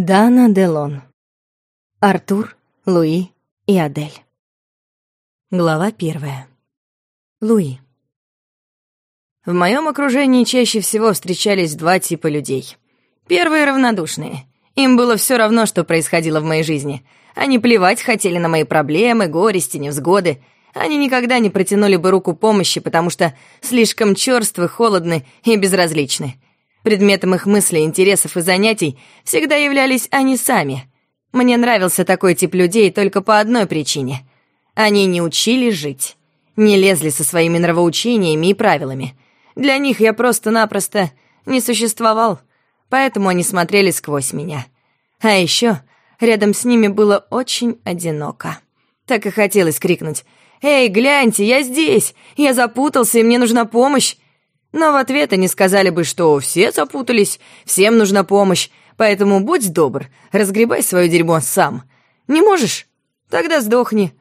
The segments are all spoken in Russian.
Дана Делон. Артур, Луи и Адель. Глава первая. Луи. В моем окружении чаще всего встречались два типа людей. Первые — равнодушные. Им было все равно, что происходило в моей жизни. Они плевать хотели на мои проблемы, горести, невзгоды. Они никогда не протянули бы руку помощи, потому что слишком черствы, холодны и безразличны. Предметом их мыслей, интересов и занятий всегда являлись они сами. Мне нравился такой тип людей только по одной причине. Они не учили жить, не лезли со своими нравоучениями и правилами. Для них я просто-напросто не существовал, поэтому они смотрели сквозь меня. А еще рядом с ними было очень одиноко. Так и хотелось крикнуть «Эй, гляньте, я здесь! Я запутался, и мне нужна помощь!» Но в ответ они сказали бы, что все запутались, всем нужна помощь, поэтому будь добр, разгребай свое дерьмо сам. Не можешь? Тогда сдохни.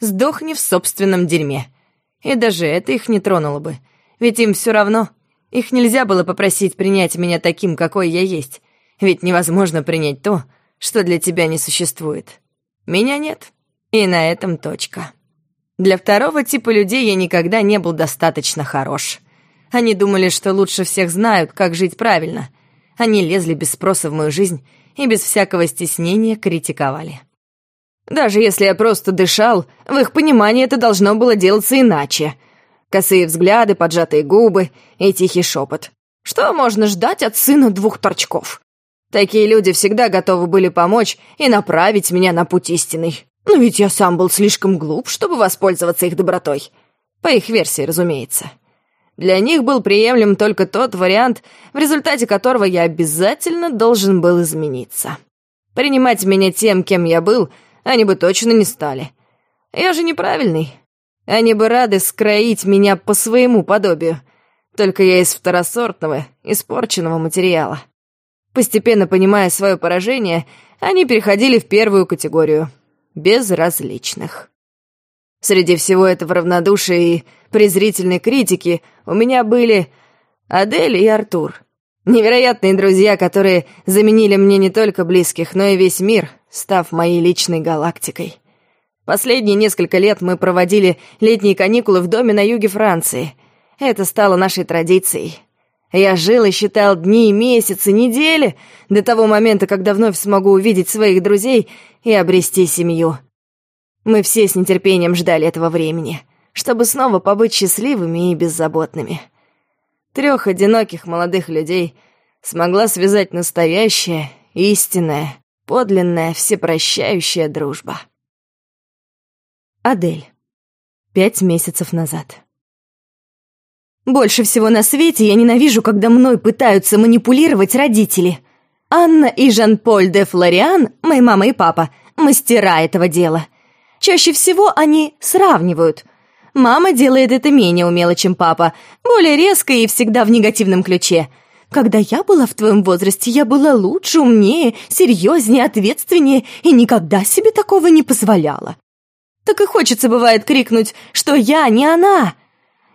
Сдохни в собственном дерьме. И даже это их не тронуло бы, ведь им все равно. Их нельзя было попросить принять меня таким, какой я есть, ведь невозможно принять то, что для тебя не существует. Меня нет, и на этом точка. Для второго типа людей я никогда не был достаточно хорош — они думали, что лучше всех знают, как жить правильно. Они лезли без спроса в мою жизнь и без всякого стеснения критиковали. Даже если я просто дышал, в их понимании это должно было делаться иначе. Косые взгляды, поджатые губы и тихий шепот. Что можно ждать от сына двух торчков? Такие люди всегда готовы были помочь и направить меня на путь истинный. Но ведь я сам был слишком глуп, чтобы воспользоваться их добротой. По их версии, разумеется. Для них был приемлем только тот вариант, в результате которого я обязательно должен был измениться. Принимать меня тем, кем я был, они бы точно не стали. Я же неправильный. Они бы рады скроить меня по своему подобию. Только я из второсортного, испорченного материала. Постепенно понимая свое поражение, они переходили в первую категорию — безразличных. Среди всего этого равнодушия и презрительной критики у меня были Адель и Артур. Невероятные друзья, которые заменили мне не только близких, но и весь мир, став моей личной галактикой. Последние несколько лет мы проводили летние каникулы в доме на юге Франции. Это стало нашей традицией. Я жил и считал дни, месяцы, недели до того момента, когда вновь смогу увидеть своих друзей и обрести семью. Мы все с нетерпением ждали этого времени, чтобы снова побыть счастливыми и беззаботными. Трех одиноких молодых людей смогла связать настоящая, истинная, подлинная, всепрощающая дружба. Адель. Пять месяцев назад. Больше всего на свете я ненавижу, когда мной пытаются манипулировать родители. Анна и Жан-Поль де Флориан, мои мама и папа, мастера этого дела. Чаще всего они сравнивают. Мама делает это менее умело, чем папа, более резко и всегда в негативном ключе. Когда я была в твоем возрасте, я была лучше, умнее, серьезнее, ответственнее и никогда себе такого не позволяла. Так и хочется, бывает, крикнуть, что я не она.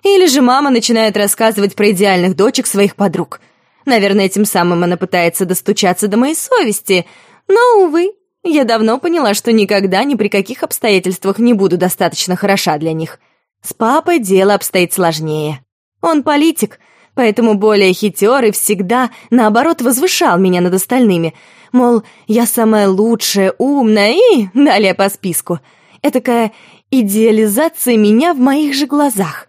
Или же мама начинает рассказывать про идеальных дочек своих подруг. Наверное, этим самым она пытается достучаться до моей совести, но, увы, я давно поняла, что никогда ни при каких обстоятельствах не буду достаточно хороша для них. С папой дело обстоит сложнее. Он политик, поэтому более хитер и всегда, наоборот, возвышал меня над остальными. Мол, я самая лучшая, умная и далее по списку. Этакая идеализация меня в моих же глазах.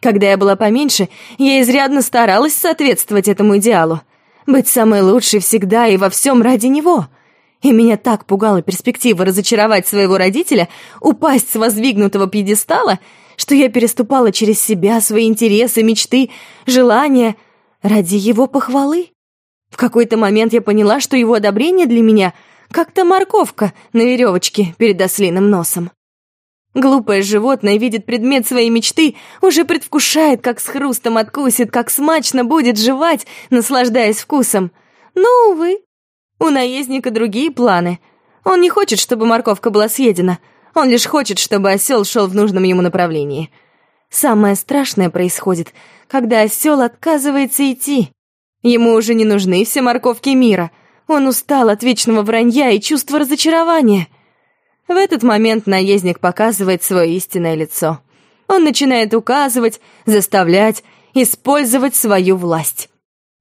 Когда я была поменьше, я изрядно старалась соответствовать этому идеалу. Быть самой лучшей всегда и во всем ради него — и меня так пугала перспектива разочаровать своего родителя, упасть с воздвигнутого пьедестала, что я переступала через себя, свои интересы, мечты, желания ради его похвалы. В какой-то момент я поняла, что его одобрение для меня как-то морковка на веревочке перед ослиным носом. Глупое животное видит предмет своей мечты, уже предвкушает, как с хрустом откусит, как смачно будет жевать, наслаждаясь вкусом. Но, увы, у наездника другие планы. Он не хочет, чтобы морковка была съедена. Он лишь хочет, чтобы осел шел в нужном ему направлении. Самое страшное происходит, когда осел отказывается идти. Ему уже не нужны все морковки мира. Он устал от вечного вранья и чувства разочарования. В этот момент наездник показывает свое истинное лицо. Он начинает указывать, заставлять, использовать свою власть.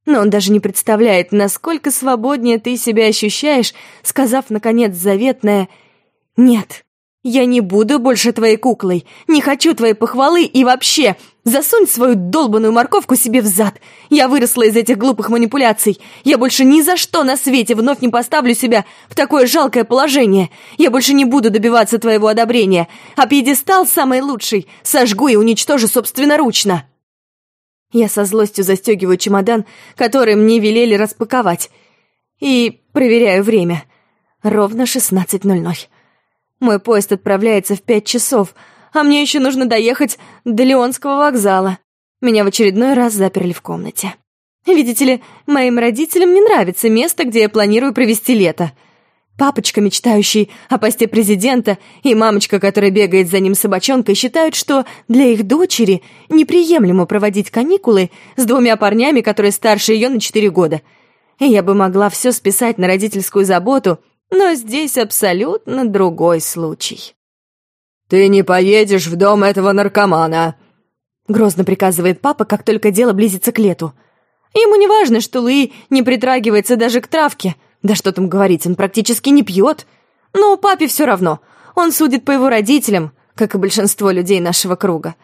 Но он даже не представляет, насколько свободнее ты себя ощущаешь, сказав, наконец, заветное «Нет, я не буду больше твоей куклой, не хочу твоей похвалы и вообще, засунь свою долбаную морковку себе в зад. Я выросла из этих глупых манипуляций. Я больше ни за что на свете вновь не поставлю себя в такое жалкое положение. Я больше не буду добиваться твоего одобрения, а пьедестал самый лучший сожгу и уничтожу собственноручно». Я со злостью застегиваю чемодан, который мне велели распаковать, и проверяю время. Ровно 16.00. Мой поезд отправляется в пять часов, а мне еще нужно доехать до Леонского вокзала. Меня в очередной раз заперли в комнате. Видите ли, моим родителям не нравится место, где я планирую провести лето. Папочка, мечтающий о посте президента, и мамочка, которая бегает за ним собачонкой, считают, что для их дочери неприемлемо проводить каникулы с двумя парнями, которые старше ее на четыре года. И я бы могла все списать на родительскую заботу, но здесь абсолютно другой случай. «Ты не поедешь в дом этого наркомана», — грозно приказывает папа, как только дело близится к лету. Ему не важно, что Луи не притрагивается даже к травке — да что там говорить, он практически не пьет. Но папе все равно. Он судит по его родителям, как и большинство людей нашего круга.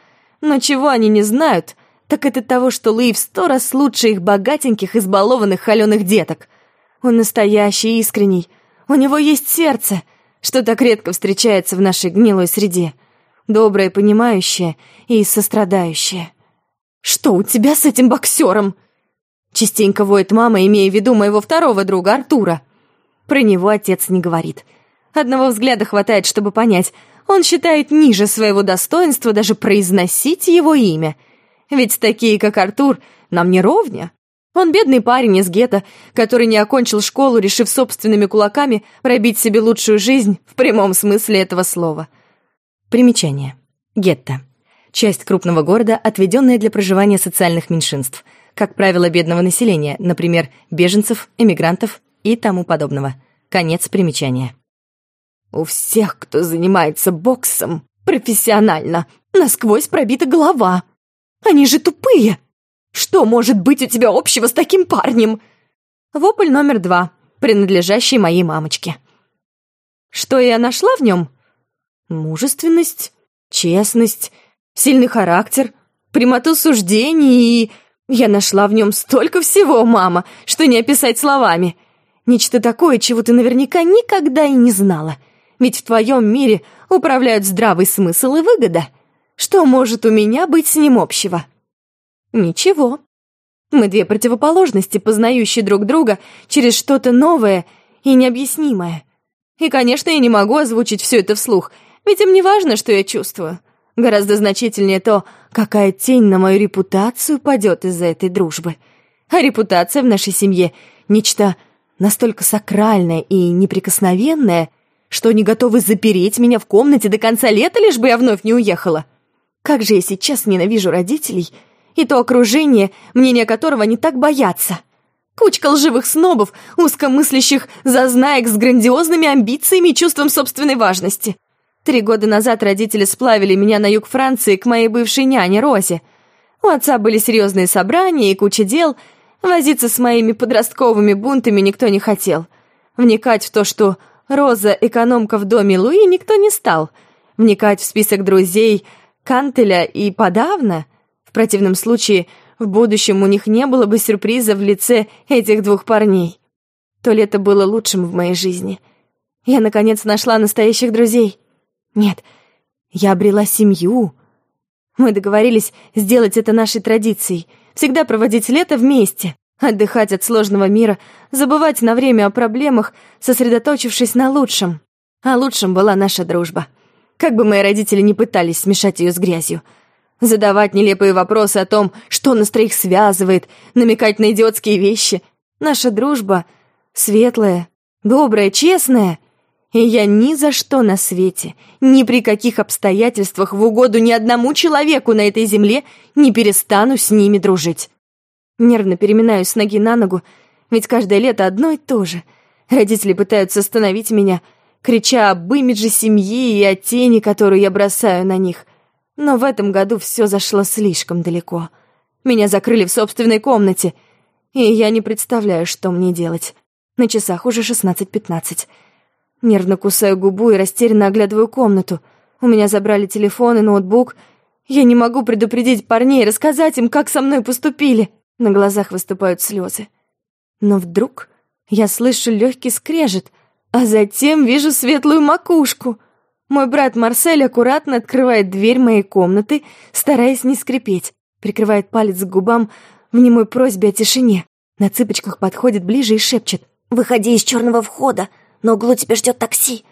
Но чего они не знают, так это того, что Луи в сто раз лучше их богатеньких, избалованных, холеных деток. Он настоящий, искренний. У него есть сердце, что так редко встречается в нашей гнилой среде. Доброе, понимающее и сострадающее. «Что у тебя с этим боксером?» Частенько воет мама, имея в виду моего второго друга Артура. Про него отец не говорит. Одного взгляда хватает, чтобы понять. Он считает ниже своего достоинства даже произносить его имя. Ведь такие, как Артур, нам не ровня. Он бедный парень из гетто, который не окончил школу, решив собственными кулаками пробить себе лучшую жизнь в прямом смысле этого слова. Примечание. Гетто. Часть крупного города, отведенная для проживания социальных меньшинств – как правило, бедного населения, например, беженцев, эмигрантов и тому подобного. Конец примечания. У всех, кто занимается боксом, профессионально, насквозь пробита голова. Они же тупые. Что может быть у тебя общего с таким парнем? Вопль номер два, принадлежащий моей мамочке. Что я нашла в нем? Мужественность, честность, сильный характер, прямоту суждений и я нашла в нем столько всего, мама, что не описать словами. Нечто такое, чего ты наверняка никогда и не знала. Ведь в твоем мире управляют здравый смысл и выгода. Что может у меня быть с ним общего? Ничего. Мы две противоположности, познающие друг друга через что-то новое и необъяснимое. И, конечно, я не могу озвучить все это вслух, ведь им не важно, что я чувствую. Гораздо значительнее то, какая тень на мою репутацию падет из-за этой дружбы. А репутация в нашей семье — нечто настолько сакральное и неприкосновенное, что они готовы запереть меня в комнате до конца лета, лишь бы я вновь не уехала. Как же я сейчас ненавижу родителей и то окружение, мнение которого они так боятся. Кучка лживых снобов, узкомыслящих зазнаек с грандиозными амбициями и чувством собственной важности. Три года назад родители сплавили меня на юг Франции к моей бывшей няне Розе. У отца были серьезные собрания и куча дел. Возиться с моими подростковыми бунтами никто не хотел. Вникать в то, что Роза — экономка в доме Луи, никто не стал. Вникать в список друзей Кантеля и подавно. В противном случае, в будущем у них не было бы сюрприза в лице этих двух парней. То лето было лучшим в моей жизни. Я, наконец, нашла настоящих друзей. Нет, я обрела семью. Мы договорились сделать это нашей традицией. Всегда проводить лето вместе, отдыхать от сложного мира, забывать на время о проблемах, сосредоточившись на лучшем. А лучшим была наша дружба. Как бы мои родители не пытались смешать ее с грязью. Задавать нелепые вопросы о том, что нас троих связывает, намекать на идиотские вещи. Наша дружба светлая, добрая, честная и я ни за что на свете, ни при каких обстоятельствах в угоду ни одному человеку на этой земле не перестану с ними дружить. Нервно переминаюсь с ноги на ногу, ведь каждое лето одно и то же — Родители пытаются остановить меня, крича об имидже семьи и о тени, которую я бросаю на них. Но в этом году все зашло слишком далеко. Меня закрыли в собственной комнате, и я не представляю, что мне делать. На часах уже 16.15. Нервно кусаю губу и растерянно оглядываю комнату. У меня забрали телефон и ноутбук. Я не могу предупредить парней, рассказать им, как со мной поступили. На глазах выступают слезы. Но вдруг я слышу легкий скрежет, а затем вижу светлую макушку. Мой брат Марсель аккуратно открывает дверь моей комнаты, стараясь не скрипеть, прикрывает палец к губам в немой просьбе о тишине. На цыпочках подходит ближе и шепчет. «Выходи из черного входа, на углу тебя ждет такси».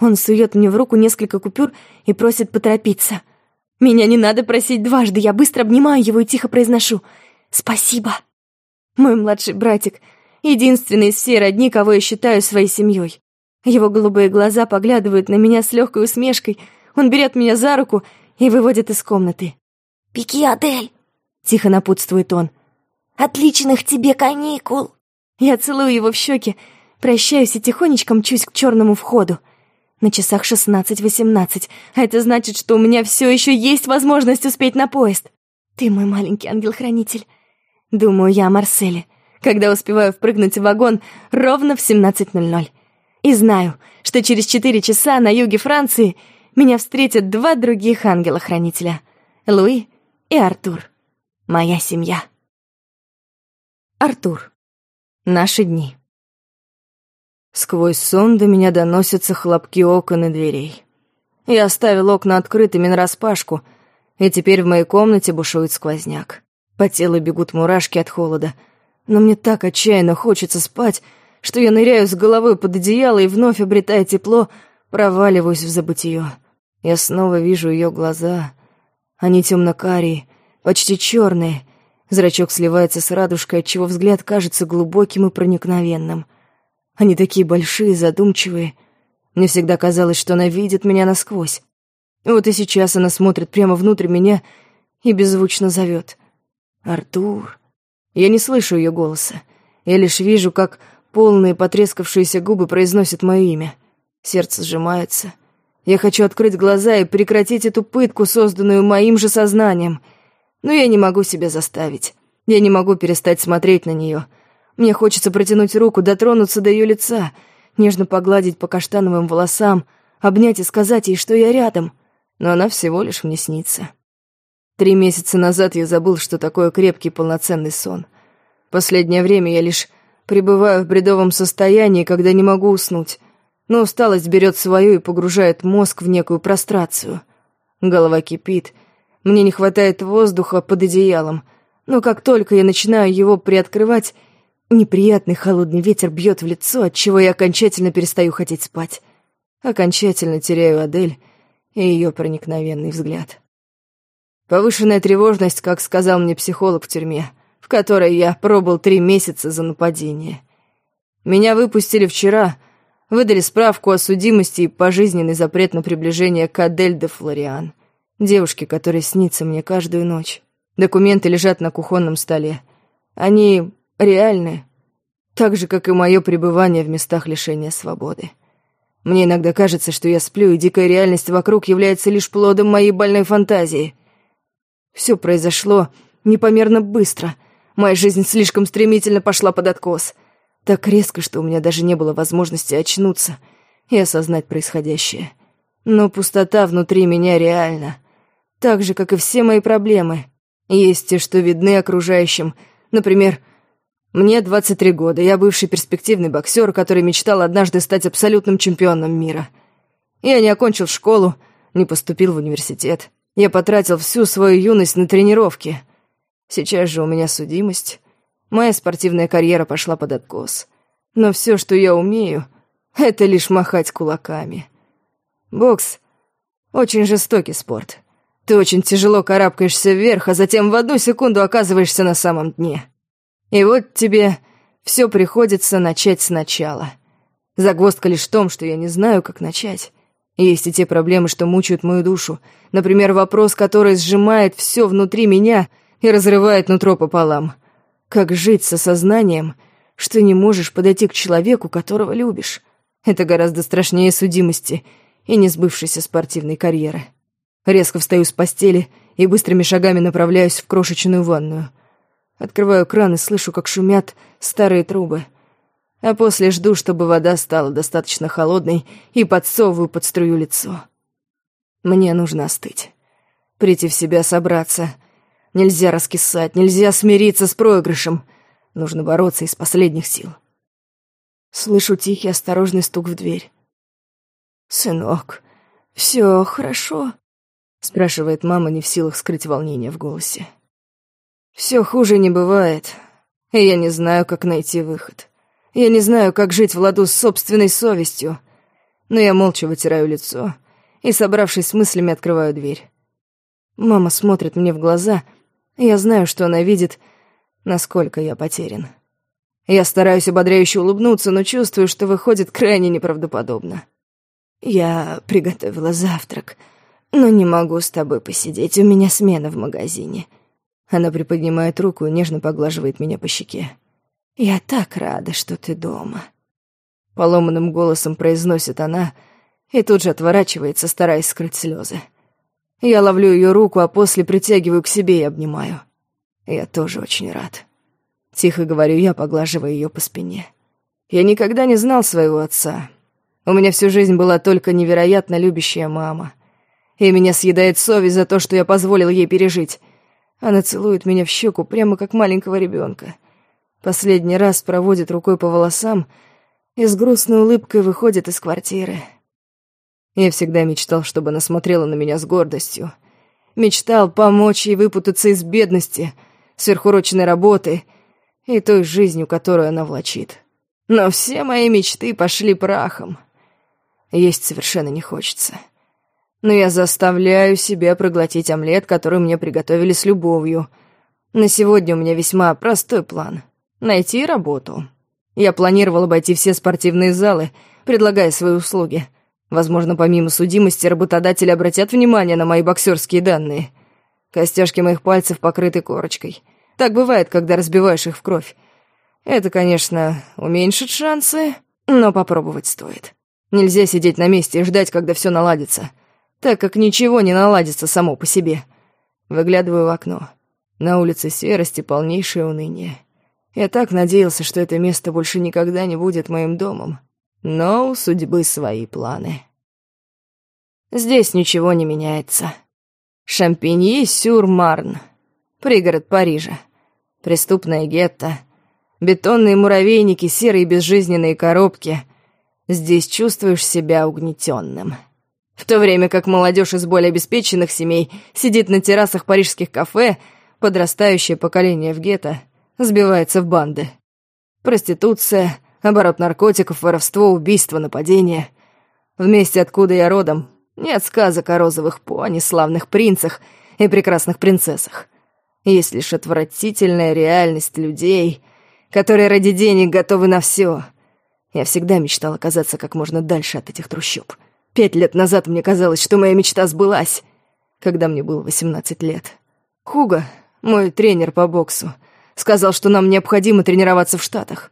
Он сует мне в руку несколько купюр и просит поторопиться. Меня не надо просить дважды, я быстро обнимаю его и тихо произношу «Спасибо». Мой младший братик — единственный из всей родни, кого я считаю своей семьей. Его голубые глаза поглядывают на меня с легкой усмешкой, он берет меня за руку и выводит из комнаты. «Беги, Адель!» — тихо напутствует он. «Отличных тебе каникул!» Я целую его в щеки, прощаюсь и тихонечко мчусь к черному входу. На часах шестнадцать восемнадцать, а это значит, что у меня все еще есть возможность успеть на поезд. Ты мой маленький ангел-хранитель. Думаю я о Марселе, когда успеваю впрыгнуть в вагон ровно в 17.00. И знаю, что через четыре часа на юге Франции меня встретят два других ангела-хранителя — Луи и Артур. Моя семья. Артур. Наши дни. Сквозь сон до меня доносятся хлопки окон и дверей. Я оставил окна открытыми нараспашку — и теперь в моей комнате бушует сквозняк. По телу бегут мурашки от холода. Но мне так отчаянно хочется спать, что я ныряю с головой под одеяло и вновь, обретая тепло, проваливаюсь в забытие. Я снова вижу ее глаза. Они темно-карие, почти черные. Зрачок сливается с радужкой, отчего взгляд кажется глубоким и проникновенным. Они такие большие, задумчивые. Мне всегда казалось, что она видит меня насквозь. Вот и сейчас она смотрит прямо внутрь меня и беззвучно зовет. «Артур». Я не слышу ее голоса. Я лишь вижу, как полные потрескавшиеся губы произносят мое имя. Сердце сжимается. Я хочу открыть глаза и прекратить эту пытку, созданную моим же сознанием. Но я не могу себя заставить. Я не могу перестать смотреть на нее. Мне хочется протянуть руку, дотронуться до ее лица, нежно погладить по каштановым волосам, обнять и сказать ей, что я рядом — но она всего лишь мне снится. Три месяца назад я забыл, что такое крепкий полноценный сон. Последнее время я лишь пребываю в бредовом состоянии, когда не могу уснуть, но усталость берет свою и погружает мозг в некую прострацию. Голова кипит, мне не хватает воздуха под одеялом, но как только я начинаю его приоткрывать, неприятный холодный ветер бьет в лицо, отчего я окончательно перестаю хотеть спать. Окончательно теряю Адель и ее проникновенный взгляд. Повышенная тревожность, как сказал мне психолог в тюрьме, в которой я пробыл три месяца за нападение. Меня выпустили вчера, выдали справку о судимости и пожизненный запрет на приближение к Адель де Флориан, девушке, которая снится мне каждую ночь. Документы лежат на кухонном столе. Они реальны, так же, как и мое пребывание в местах лишения свободы. Мне иногда кажется, что я сплю, и дикая реальность вокруг является лишь плодом моей больной фантазии. Все произошло непомерно быстро. Моя жизнь слишком стремительно пошла под откос. Так резко, что у меня даже не было возможности очнуться и осознать происходящее. Но пустота внутри меня реальна. Так же, как и все мои проблемы. Есть те, что видны окружающим. Например, мне 23 года, я бывший перспективный боксер, который мечтал однажды стать абсолютным чемпионом мира. Я не окончил школу, не поступил в университет. Я потратил всю свою юность на тренировки. Сейчас же у меня судимость. Моя спортивная карьера пошла под откос. Но все, что я умею, это лишь махать кулаками. Бокс — очень жестокий спорт. Ты очень тяжело карабкаешься вверх, а затем в одну секунду оказываешься на самом дне. И вот тебе все приходится начать сначала. Загвоздка лишь в том, что я не знаю, как начать. Есть и те проблемы, что мучают мою душу. Например, вопрос, который сжимает все внутри меня и разрывает нутро пополам. Как жить со сознанием, что не можешь подойти к человеку, которого любишь. Это гораздо страшнее судимости и несбывшейся спортивной карьеры. Резко встаю с постели и быстрыми шагами направляюсь в крошечную ванную. Открываю кран и слышу, как шумят старые трубы. А после жду, чтобы вода стала достаточно холодной и подсовываю под струю лицо. Мне нужно остыть. Прийти в себя, собраться. Нельзя раскисать, нельзя смириться с проигрышем. Нужно бороться из последних сил. Слышу тихий, осторожный стук в дверь. «Сынок, все хорошо?» — спрашивает мама, не в силах скрыть волнение в голосе. Все хуже не бывает, и я не знаю, как найти выход. Я не знаю, как жить в ладу с собственной совестью, но я молча вытираю лицо и, собравшись с мыслями, открываю дверь. Мама смотрит мне в глаза, и я знаю, что она видит, насколько я потерян. Я стараюсь ободряюще улыбнуться, но чувствую, что выходит крайне неправдоподобно. Я приготовила завтрак, но не могу с тобой посидеть, у меня смена в магазине. Она приподнимает руку и нежно поглаживает меня по щеке. «Я так рада, что ты дома», — поломанным голосом произносит она и тут же отворачивается, стараясь скрыть слезы. Я ловлю ее руку, а после притягиваю к себе и обнимаю. Я тоже очень рад. Тихо говорю я, поглаживая ее по спине. Я никогда не знал своего отца. У меня всю жизнь была только невероятно любящая мама. И меня съедает совесть за то, что я позволил ей пережить. Она целует меня в щеку, прямо как маленького ребенка. Последний раз проводит рукой по волосам и с грустной улыбкой выходит из квартиры. Я всегда мечтал, чтобы она смотрела на меня с гордостью. Мечтал помочь ей выпутаться из бедности, сверхурочной работы и той жизнью, которую она влачит. Но все мои мечты пошли прахом. Есть совершенно не хочется но я заставляю себя проглотить омлет, который мне приготовили с любовью. На сегодня у меня весьма простой план — найти работу. Я планировал обойти все спортивные залы, предлагая свои услуги. Возможно, помимо судимости, работодатели обратят внимание на мои боксерские данные. Костяшки моих пальцев покрыты корочкой. Так бывает, когда разбиваешь их в кровь. Это, конечно, уменьшит шансы, но попробовать стоит. Нельзя сидеть на месте и ждать, когда все наладится так как ничего не наладится само по себе. Выглядываю в окно. На улице серость и полнейшее уныние. Я так надеялся, что это место больше никогда не будет моим домом. Но у судьбы свои планы. Здесь ничего не меняется. Шампиньи-сюр-Марн. Пригород Парижа. Преступное гетто. Бетонные муравейники, серые безжизненные коробки. Здесь чувствуешь себя угнетенным в то время как молодежь из более обеспеченных семей сидит на террасах парижских кафе, подрастающее поколение в гетто сбивается в банды. Проституция, оборот наркотиков, воровство, убийство, нападения. В месте, откуда я родом, нет сказок о розовых пони, славных принцах и прекрасных принцессах. Есть лишь отвратительная реальность людей, которые ради денег готовы на все. Я всегда мечтал оказаться как можно дальше от этих трущоб. Пять лет назад мне казалось, что моя мечта сбылась, когда мне было 18 лет. Хуга, мой тренер по боксу, сказал, что нам необходимо тренироваться в Штатах.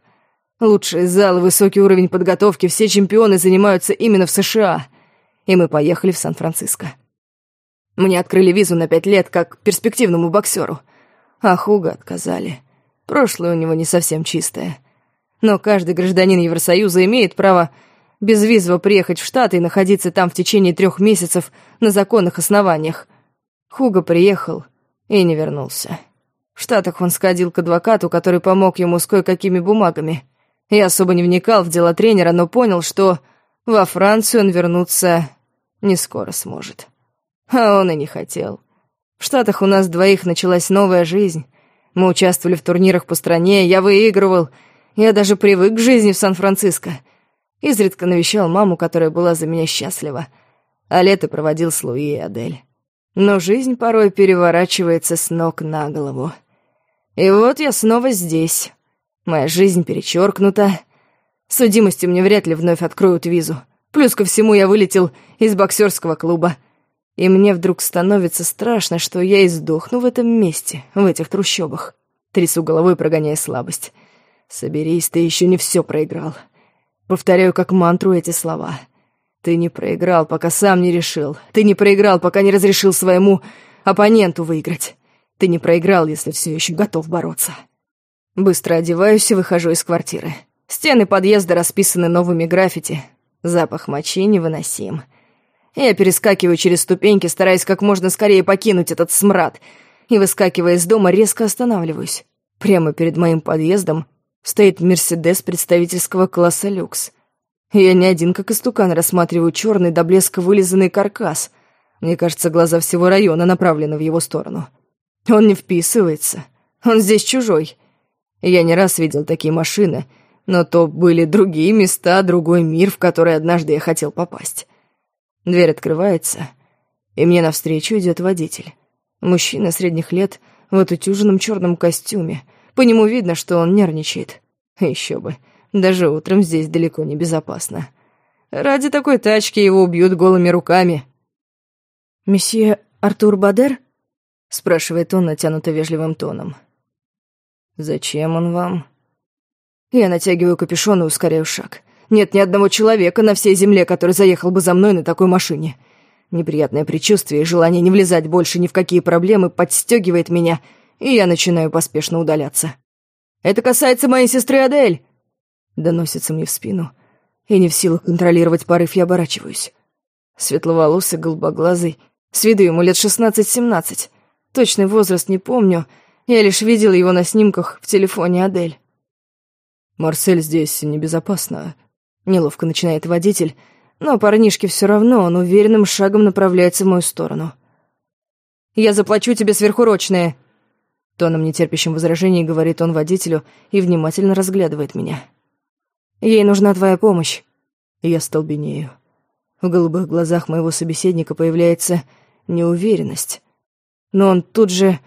Лучшие залы, высокий уровень подготовки, все чемпионы занимаются именно в США. И мы поехали в Сан-Франциско. Мне открыли визу на пять лет как перспективному боксеру, а Хуга отказали. Прошлое у него не совсем чистое. Но каждый гражданин Евросоюза имеет право безвизово приехать в Штаты и находиться там в течение трех месяцев на законных основаниях. Хуго приехал и не вернулся. В Штатах он сходил к адвокату, который помог ему с кое-какими бумагами. Я особо не вникал в дела тренера, но понял, что во Францию он вернуться не скоро сможет. А он и не хотел. В Штатах у нас двоих началась новая жизнь. Мы участвовали в турнирах по стране, я выигрывал. Я даже привык к жизни в Сан-Франциско — Изредка навещал маму, которая была за меня счастлива, а лето проводил с Луи и Адель. Но жизнь порой переворачивается с ног на голову. И вот я снова здесь. Моя жизнь перечеркнута. Судимостью мне вряд ли вновь откроют визу. Плюс ко всему я вылетел из боксерского клуба. И мне вдруг становится страшно, что я и сдохну в этом месте, в этих трущобах. Трясу головой, прогоняя слабость. Соберись, ты еще не все проиграл. Повторяю как мантру эти слова. Ты не проиграл, пока сам не решил. Ты не проиграл, пока не разрешил своему оппоненту выиграть. Ты не проиграл, если все еще готов бороться. Быстро одеваюсь и выхожу из квартиры. Стены подъезда расписаны новыми граффити. Запах мочи невыносим. Я перескакиваю через ступеньки, стараясь как можно скорее покинуть этот смрад, и, выскакивая из дома, резко останавливаюсь. Прямо перед моим подъездом стоит Мерседес представительского класса люкс. Я не один, как истукан, рассматриваю черный до блеска вылизанный каркас. Мне кажется, глаза всего района направлены в его сторону. Он не вписывается. Он здесь чужой. Я не раз видел такие машины, но то были другие места, другой мир, в который однажды я хотел попасть. Дверь открывается, и мне навстречу идет водитель. Мужчина средних лет в отутюженном черном костюме. По нему видно, что он нервничает. Еще бы, даже утром здесь далеко не безопасно. Ради такой тачки его убьют голыми руками. «Месье Артур Бадер?» — спрашивает он натянуто вежливым тоном. «Зачем он вам?» Я натягиваю капюшон и ускоряю шаг. Нет ни одного человека на всей земле, который заехал бы за мной на такой машине. Неприятное предчувствие и желание не влезать больше ни в какие проблемы подстегивает меня, и я начинаю поспешно удаляться. «Это касается моей сестры Адель!» Доносится мне в спину, и не в силах контролировать порыв, я оборачиваюсь. Светловолосый, голубоглазый, с виду ему лет шестнадцать-семнадцать. Точный возраст не помню, я лишь видел его на снимках в телефоне Адель. «Марсель здесь небезопасно», — неловко начинает водитель, но парнишке все равно, он уверенным шагом направляется в мою сторону. «Я заплачу тебе сверхурочные», — тоном нетерпящим возражений говорит он водителю и внимательно разглядывает меня. «Ей нужна твоя помощь». Я столбенею. В голубых глазах моего собеседника появляется неуверенность но он тут же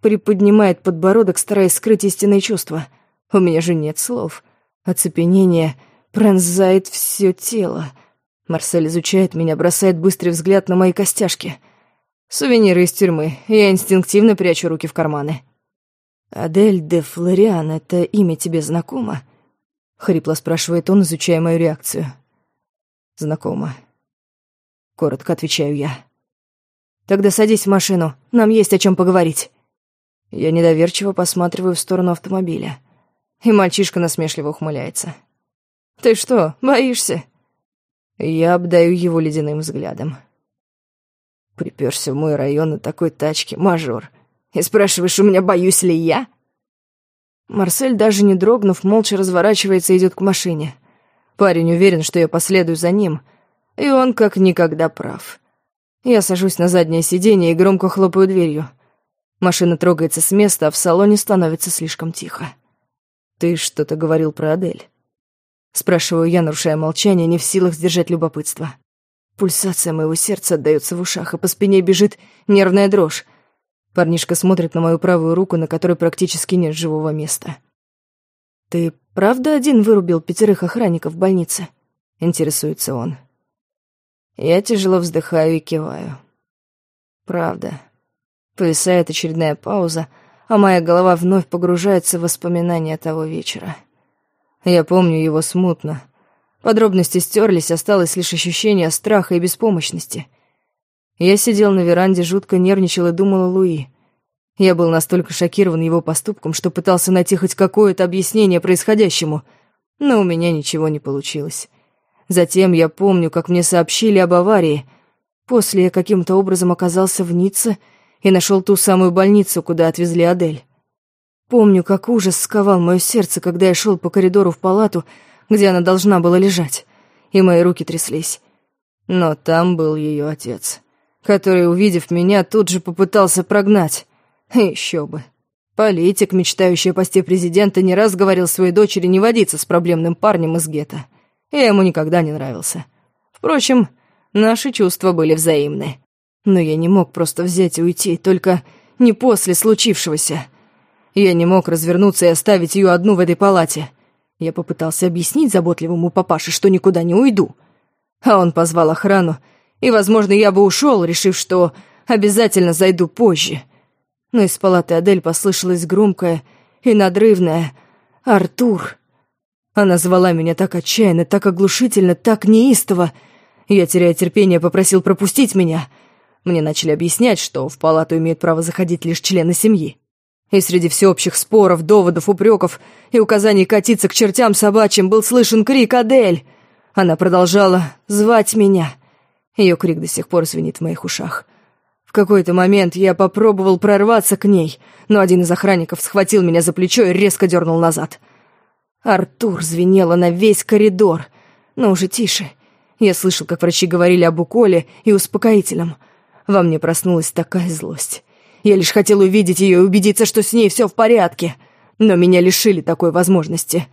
приподнимает подбородок, стараясь скрыть истинные чувства. У меня же нет слов. Оцепенение пронзает все тело. Марсель изучает меня, бросает быстрый взгляд на мои костяшки. Сувениры из тюрьмы. Я инстинктивно прячу руки в карманы. «Адель де Флориан, это имя тебе знакомо?» — хрипло спрашивает он, изучая мою реакцию. «Знакомо». Коротко отвечаю я. Тогда садись в машину, нам есть о чем поговорить». Я недоверчиво посматриваю в сторону автомобиля. И мальчишка насмешливо ухмыляется. «Ты что, боишься?» Я обдаю его ледяным взглядом. Приперся в мой район на такой тачке, мажор. И спрашиваешь, у меня боюсь ли я? Марсель, даже не дрогнув, молча разворачивается и идет к машине. Парень уверен, что я последую за ним, и он как никогда прав. Я сажусь на заднее сиденье и громко хлопаю дверью. Машина трогается с места, а в салоне становится слишком тихо. «Ты что-то говорил про Адель?» Спрашиваю я, нарушая молчание, не в силах сдержать любопытство. Пульсация моего сердца отдаётся в ушах, и по спине бежит нервная дрожь. Парнишка смотрит на мою правую руку, на которой практически нет живого места. «Ты правда один вырубил пятерых охранников в больнице?» — интересуется он. Я тяжело вздыхаю и киваю. Правда. Повисает очередная пауза, а моя голова вновь погружается в воспоминания того вечера. Я помню его смутно. Подробности стерлись, осталось лишь ощущение страха и беспомощности. Я сидел на веранде, жутко нервничал и думал о Луи. Я был настолько шокирован его поступком, что пытался найти хоть какое-то объяснение происходящему, но у меня ничего не получилось. Затем я помню, как мне сообщили об аварии. После я каким-то образом оказался в Ницце и нашел ту самую больницу, куда отвезли Адель. Помню, как ужас сковал мое сердце, когда я шел по коридору в палату, где она должна была лежать, и мои руки тряслись. Но там был ее отец, который, увидев меня, тут же попытался прогнать. Еще бы. Политик, мечтающий о посте президента, не раз говорил своей дочери не водиться с проблемным парнем из гетто. Я ему никогда не нравился. Впрочем, наши чувства были взаимны. Но я не мог просто взять и уйти, только не после случившегося. Я не мог развернуться и оставить ее одну в этой палате. Я попытался объяснить заботливому папаше, что никуда не уйду. А он позвал охрану, и, возможно, я бы ушел, решив, что обязательно зайду позже. Но из палаты Адель послышалось громкое и надрывное Артур. Она звала меня так отчаянно, так оглушительно, так неистово. Я, теряя терпение, попросил пропустить меня. Мне начали объяснять, что в палату имеют право заходить лишь члены семьи. И среди всеобщих споров, доводов, упреков и указаний катиться к чертям собачьим был слышен крик «Адель!». Она продолжала звать меня. Ее крик до сих пор звенит в моих ушах. В какой-то момент я попробовал прорваться к ней, но один из охранников схватил меня за плечо и резко дернул назад. Артур звенело на весь коридор. Но уже тише. Я слышал, как врачи говорили об уколе и успокоительном. Во мне проснулась такая злость. Я лишь хотел увидеть ее и убедиться, что с ней все в порядке. Но меня лишили такой возможности.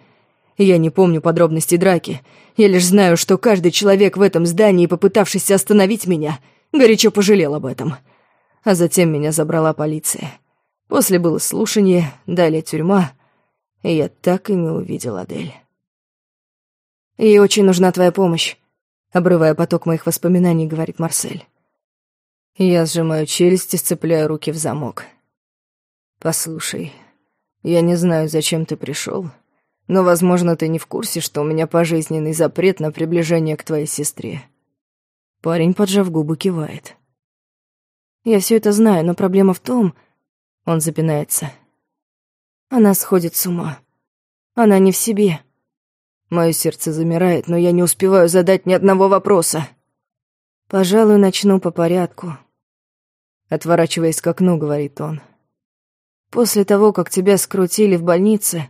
Я не помню подробностей драки. Я лишь знаю, что каждый человек в этом здании, попытавшийся остановить меня, горячо пожалел об этом. А затем меня забрала полиция. После было слушание, далее тюрьма, и я так и не увидел Адель. «Ей очень нужна твоя помощь», — обрывая поток моих воспоминаний, говорит Марсель. Я сжимаю челюсти, сцепляю руки в замок. «Послушай, я не знаю, зачем ты пришел, но, возможно, ты не в курсе, что у меня пожизненный запрет на приближение к твоей сестре». Парень, поджав губы, кивает. «Я все это знаю, но проблема в том...» Он запинается. «Она сходит с ума. Она не в себе». Мое сердце замирает, но я не успеваю задать ни одного вопроса. Пожалуй, начну по порядку. Отворачиваясь к окну, говорит он. После того, как тебя скрутили в больнице,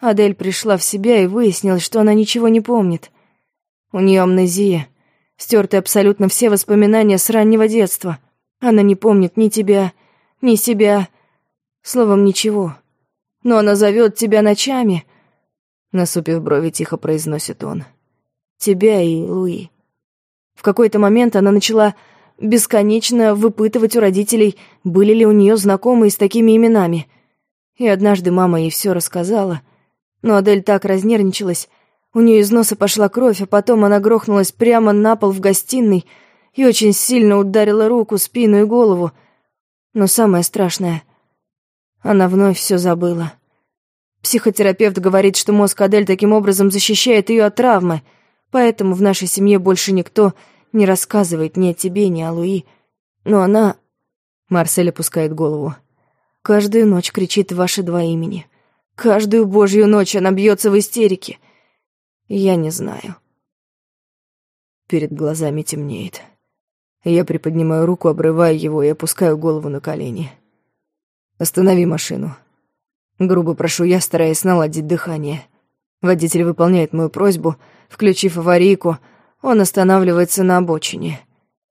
Адель пришла в себя и выяснилось, что она ничего не помнит. У нее амнезия, стерты абсолютно все воспоминания с раннего детства. Она не помнит ни тебя, ни себя, словом, ничего. Но она зовет тебя ночами, насупив брови, тихо произносит он. Тебя и Луи. В какой-то момент она начала бесконечно выпытывать у родителей, были ли у нее знакомые с такими именами. И однажды мама ей все рассказала. Но Адель так разнервничалась, у нее из носа пошла кровь, а потом она грохнулась прямо на пол в гостиной и очень сильно ударила руку, спину и голову. Но самое страшное, она вновь все забыла. Психотерапевт говорит, что мозг Адель таким образом защищает ее от травмы — Поэтому в нашей семье больше никто не рассказывает ни о тебе, ни о Луи. Но она...» Марсель опускает голову. «Каждую ночь кричит ваши два имени. Каждую божью ночь она бьется в истерике. Я не знаю». Перед глазами темнеет. Я приподнимаю руку, обрываю его и опускаю голову на колени. «Останови машину». Грубо прошу я, стараясь наладить дыхание. Водитель выполняет мою просьбу — Включив аварийку, он останавливается на обочине.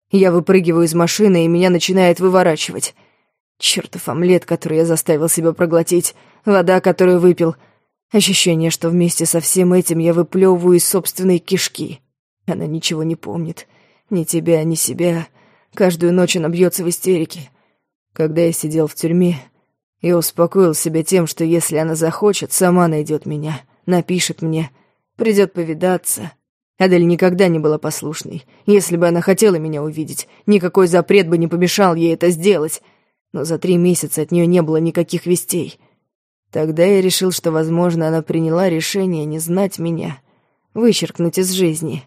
Я выпрыгиваю из машины, и меня начинает выворачивать. Чёртов омлет, который я заставил себя проглотить, вода, которую выпил. Ощущение, что вместе со всем этим я выплёвываю из собственной кишки. Она ничего не помнит. Ни тебя, ни себя. Каждую ночь она бьется в истерике. Когда я сидел в тюрьме, я успокоил себя тем, что если она захочет, сама найдет меня, напишет мне — Придет повидаться. Адель никогда не была послушной. Если бы она хотела меня увидеть, никакой запрет бы не помешал ей это сделать. Но за три месяца от нее не было никаких вестей. Тогда я решил, что, возможно, она приняла решение не знать меня, вычеркнуть из жизни.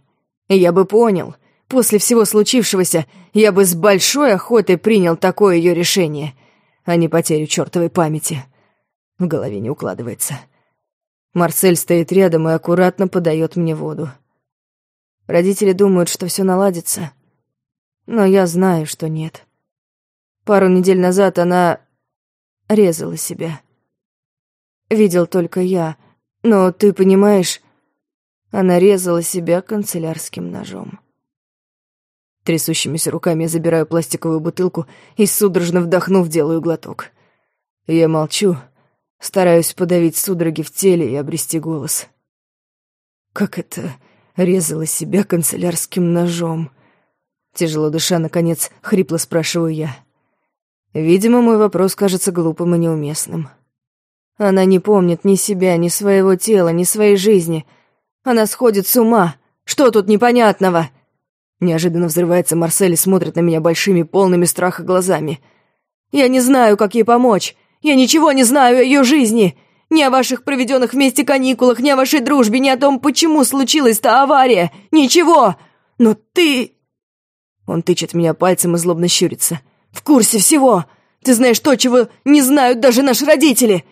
И я бы понял, после всего случившегося, я бы с большой охотой принял такое ее решение, а не потерю чертовой памяти. В голове не укладывается. Марсель стоит рядом и аккуратно подает мне воду. Родители думают, что все наладится, но я знаю, что нет. Пару недель назад она резала себя. Видел только я, но ты понимаешь, она резала себя канцелярским ножом. Трясущимися руками я забираю пластиковую бутылку и, судорожно вдохнув, делаю глоток. Я молчу, Стараюсь подавить судороги в теле и обрести голос. Как это резало себя канцелярским ножом? Тяжело дыша, наконец, хрипло спрашиваю я. Видимо, мой вопрос кажется глупым и неуместным. Она не помнит ни себя, ни своего тела, ни своей жизни. Она сходит с ума. Что тут непонятного? Неожиданно взрывается Марсель и смотрит на меня большими, полными страха глазами. Я не знаю, как ей помочь. Я ничего не знаю о ее жизни. Ни о ваших проведенных вместе каникулах, ни о вашей дружбе, ни о том, почему случилась та авария. Ничего! Но ты...» Он тычет меня пальцем и злобно щурится. «В курсе всего! Ты знаешь то, чего не знают даже наши родители!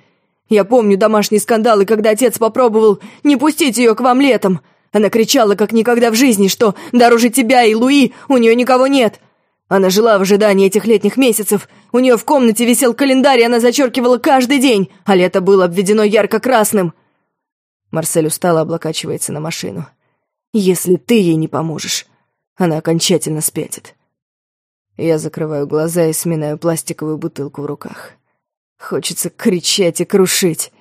Я помню домашние скандалы, когда отец попробовал не пустить ее к вам летом. Она кричала, как никогда в жизни, что дороже тебя и Луи у нее никого нет. Она жила в ожидании этих летних месяцев. У нее в комнате висел календарь, и она зачеркивала каждый день, а лето было обведено ярко-красным. Марсель устало облокачивается на машину. «Если ты ей не поможешь, она окончательно спятит». Я закрываю глаза и сминаю пластиковую бутылку в руках. Хочется кричать и крушить.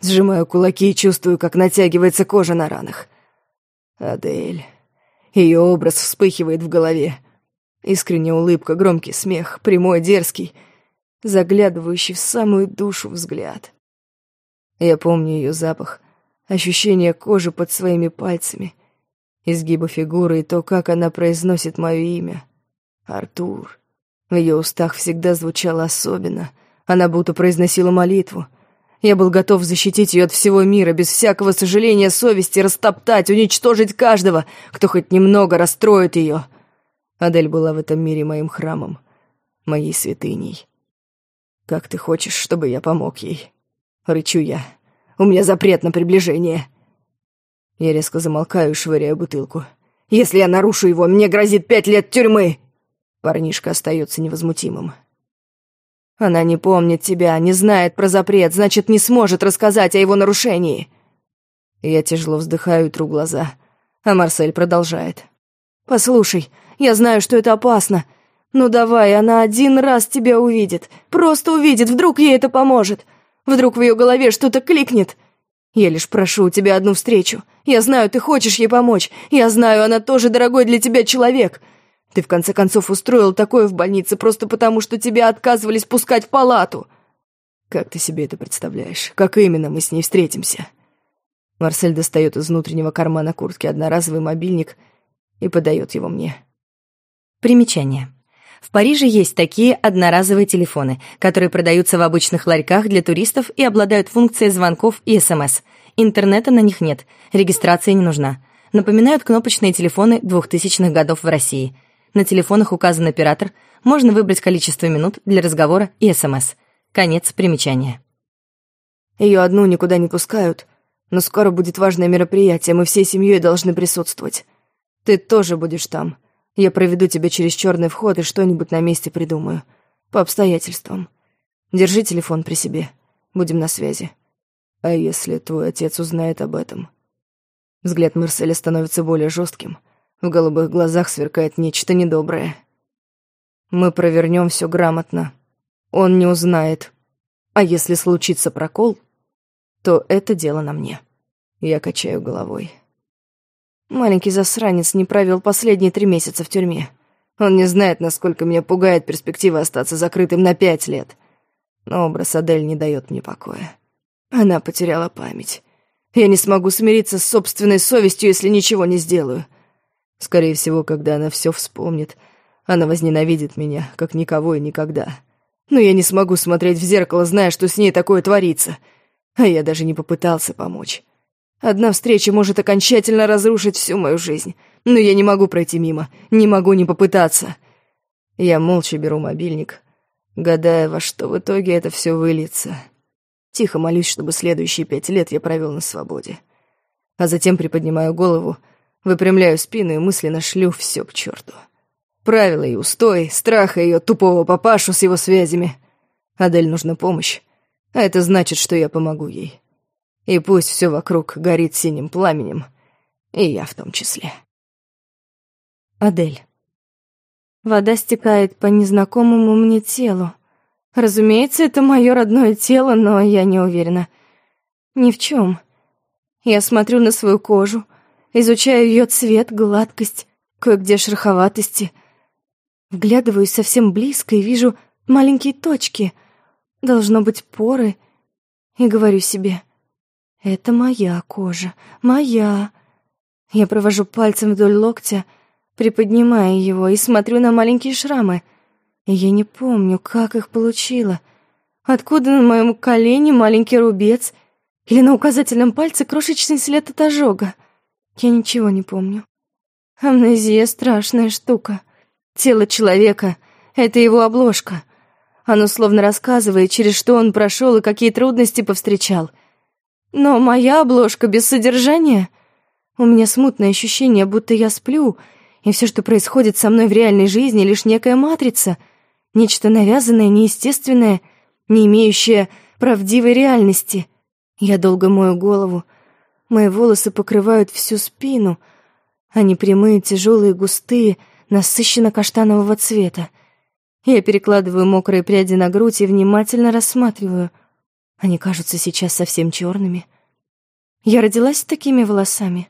Сжимаю кулаки и чувствую, как натягивается кожа на ранах. Адель. Ее образ вспыхивает в голове. Искренняя улыбка, громкий смех, прямой, дерзкий, заглядывающий в самую душу взгляд. Я помню ее запах, ощущение кожи под своими пальцами, изгиба фигуры и то, как она произносит мое имя. Артур. В ее устах всегда звучало особенно. Она будто произносила молитву. Я был готов защитить ее от всего мира, без всякого сожаления совести, растоптать, уничтожить каждого, кто хоть немного расстроит ее. Адель была в этом мире моим храмом, моей святыней. Как ты хочешь, чтобы я помог ей? Рычу я. У меня запрет на приближение. Я резко замолкаю и швыряю бутылку. Если я нарушу его, мне грозит пять лет тюрьмы. Парнишка остается невозмутимым. Она не помнит тебя, не знает про запрет, значит, не сможет рассказать о его нарушении. Я тяжело вздыхаю и тру глаза, а Марсель продолжает. «Послушай, я знаю, что это опасно. Ну давай, она один раз тебя увидит. Просто увидит, вдруг ей это поможет. Вдруг в ее голове что-то кликнет. Я лишь прошу у тебя одну встречу. Я знаю, ты хочешь ей помочь. Я знаю, она тоже дорогой для тебя человек. Ты в конце концов устроил такое в больнице просто потому, что тебя отказывались пускать в палату. Как ты себе это представляешь? Как именно мы с ней встретимся? Марсель достает из внутреннего кармана куртки одноразовый мобильник и подает его мне. Примечание. В Париже есть такие одноразовые телефоны, которые продаются в обычных ларьках для туристов и обладают функцией звонков и СМС. Интернета на них нет, регистрация не нужна. Напоминают кнопочные телефоны 2000-х годов в России. На телефонах указан оператор, можно выбрать количество минут для разговора и СМС. Конец примечания. Ее одну никуда не пускают, но скоро будет важное мероприятие, мы всей семьей должны присутствовать. Ты тоже будешь там. Я проведу тебя через черный вход и что-нибудь на месте придумаю. По обстоятельствам. Держи телефон при себе. Будем на связи. А если твой отец узнает об этом? Взгляд Мерселя становится более жестким. В голубых глазах сверкает нечто недоброе. Мы провернем все грамотно. Он не узнает. А если случится прокол, то это дело на мне. Я качаю головой. Маленький засранец не провел последние три месяца в тюрьме. Он не знает, насколько меня пугает перспектива остаться закрытым на пять лет. Но образ Адель не дает мне покоя. Она потеряла память. Я не смогу смириться с собственной совестью, если ничего не сделаю. Скорее всего, когда она все вспомнит, она возненавидит меня, как никого и никогда. Но я не смогу смотреть в зеркало, зная, что с ней такое творится. А я даже не попытался помочь. Одна встреча может окончательно разрушить всю мою жизнь, но я не могу пройти мимо, не могу не попытаться. Я молча беру мобильник, гадая, во что в итоге это все выльется. Тихо молюсь, чтобы следующие пять лет я провел на свободе. А затем приподнимаю голову, выпрямляю спину и мысленно шлю все к черту. Правила и устой, страха ее тупого папашу с его связями. Адель нужна помощь, а это значит, что я помогу ей. И пусть все вокруг горит синим пламенем, и я в том числе. Адель. Вода стекает по незнакомому мне телу. Разумеется, это мое родное тело, но я не уверена. Ни в чем. Я смотрю на свою кожу, изучаю ее цвет, гладкость, кое-где шероховатости. Вглядываюсь совсем близко и вижу маленькие точки. Должно быть поры. И говорю себе, это моя кожа, моя. Я провожу пальцем вдоль локтя, приподнимая его и смотрю на маленькие шрамы. я не помню, как их получила. Откуда на моем колене маленький рубец Или на указательном пальце крошечный след от ожога. Я ничего не помню. Амнезия — страшная штука. Тело человека — это его обложка. Оно словно рассказывает, через что он прошел и какие трудности повстречал. Но моя обложка без содержания... У меня смутное ощущение, будто я сплю, и все, что происходит со мной в реальной жизни, лишь некая матрица, нечто навязанное, неестественное, не имеющее правдивой реальности. Я долго мою голову. Мои волосы покрывают всю спину. Они прямые, тяжелые, густые, насыщенно-каштанового цвета. Я перекладываю мокрые пряди на грудь и внимательно рассматриваю. Они кажутся сейчас совсем черными. Я родилась с такими волосами.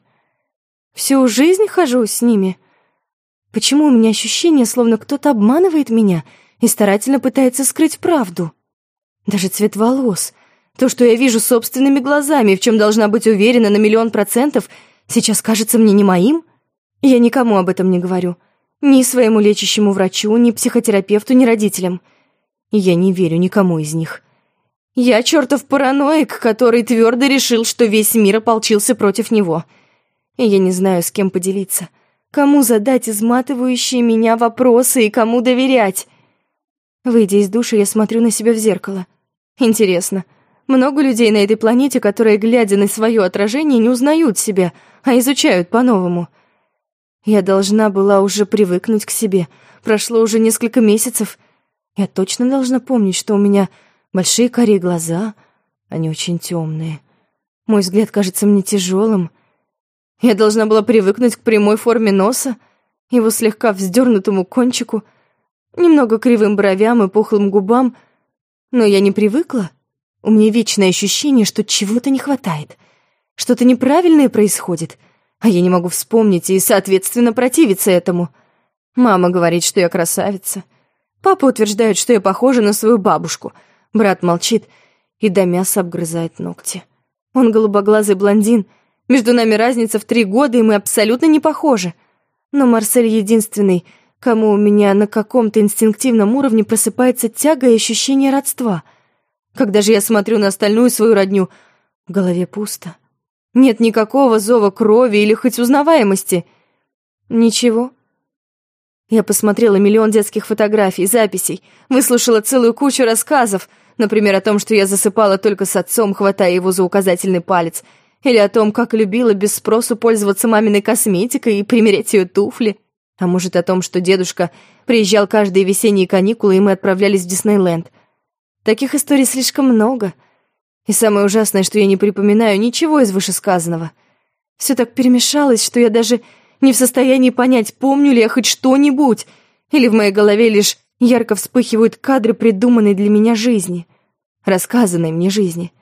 Всю жизнь хожу с ними. Почему у меня ощущение, словно кто-то обманывает меня и старательно пытается скрыть правду? Даже цвет волос, то, что я вижу собственными глазами, в чем должна быть уверена на миллион процентов, сейчас кажется мне не моим? Я никому об этом не говорю. Ни своему лечащему врачу, ни психотерапевту, ни родителям. Я не верю никому из них. Я чертов параноик, который твердо решил, что весь мир ополчился против него. И я не знаю, с кем поделиться. Кому задать изматывающие меня вопросы и кому доверять. Выйдя из души, я смотрю на себя в зеркало. Интересно, много людей на этой планете, которые, глядя на свое отражение, не узнают себя, а изучают по-новому. Я должна была уже привыкнуть к себе. Прошло уже несколько месяцев. Я точно должна помнить, что у меня большие карие глаза, они очень темные. Мой взгляд кажется мне тяжелым. Я должна была привыкнуть к прямой форме носа, его слегка вздернутому кончику, немного кривым бровям и пухлым губам, но я не привыкла. У меня вечное ощущение, что чего-то не хватает, что-то неправильное происходит — а я не могу вспомнить и, соответственно, противиться этому. Мама говорит, что я красавица. Папа утверждает, что я похожа на свою бабушку. Брат молчит и до мяса обгрызает ногти. Он голубоглазый блондин. Между нами разница в три года, и мы абсолютно не похожи. Но Марсель единственный, кому у меня на каком-то инстинктивном уровне просыпается тяга и ощущение родства. Когда же я смотрю на остальную свою родню, в голове пусто. Нет никакого зова крови или хоть узнаваемости. Ничего. Я посмотрела миллион детских фотографий, записей, выслушала целую кучу рассказов, например, о том, что я засыпала только с отцом, хватая его за указательный палец, или о том, как любила без спросу пользоваться маминой косметикой и примерять ее туфли, а может, о том, что дедушка приезжал каждые весенние каникулы, и мы отправлялись в Диснейленд. Таких историй слишком много — и самое ужасное, что я не припоминаю ничего из вышесказанного. Все так перемешалось, что я даже не в состоянии понять, помню ли я хоть что-нибудь, или в моей голове лишь ярко вспыхивают кадры придуманной для меня жизни, рассказанной мне жизни.